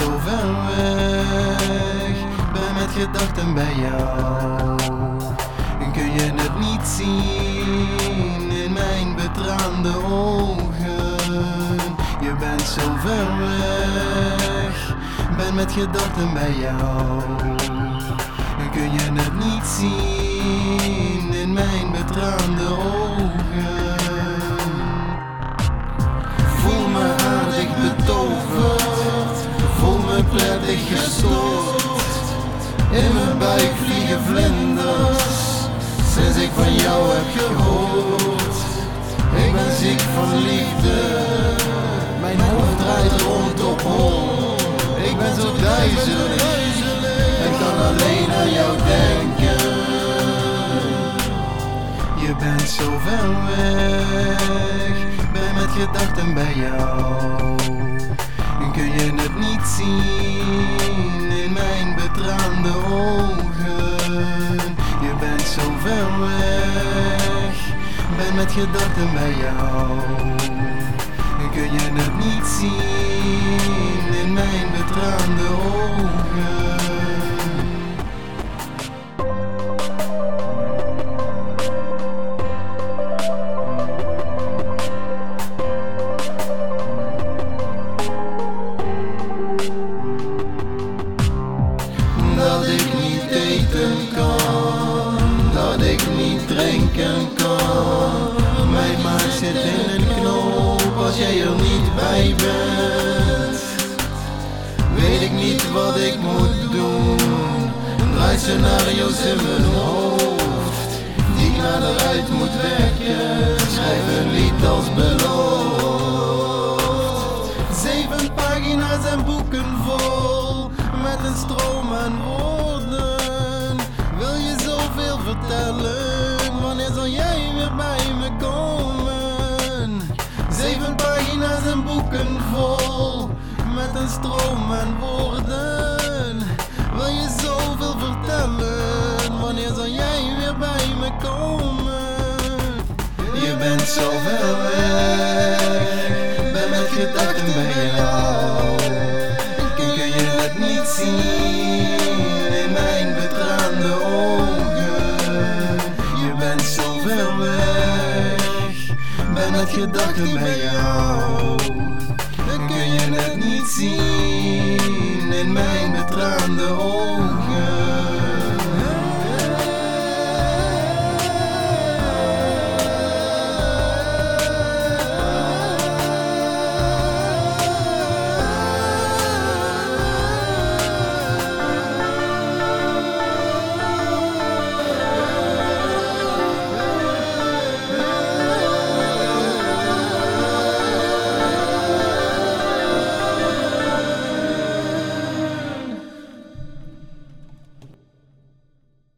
zo ver weg, ben met gedachten bij jou. Kun je het niet zien in mijn betraande ogen? Je bent zo ver weg, ben met gedachten bij jou. Kun je het niet zien in mijn betraande ogen? Voel me prettig gestoord. In mijn buik vliegen vlinders, sinds ik van jou heb gehoord. Ik ben ziek van liefde, mijn hoofd draait rond op hol. Ik ben zo duizelig, ik kan alleen aan jou denken. Je bent zo ver weg, ben met gedachten bij jou. Kun je het niet zien in mijn betraande ogen? Je bent zo ver weg, ben met gedachten bij jou. Kun je het niet zien in mijn betraande ogen? Ik niet eten kan, dat ik niet drinken kan. Mijn maag zit in een knoop als jij er niet bij bent. Weet ik niet wat ik moet doen, draai scenario's in mijn hoofd. Die ik naar eruit moet werken, schrijf een lied als beloofd. Zeven pagina's en boeken vol met een stroom aan woorden. Je vertellen? Wanneer zal jij weer bij me komen? Zeven pagina's en boeken vol met een stroom aan woorden. Wil je zoveel vertellen? Wanneer zal jij weer bij me komen? Je bent zo ver weg, ben met gedachten bij jou. ben met gedachten bij jou. Dan kun je het niet zien in mijn betraande ogen.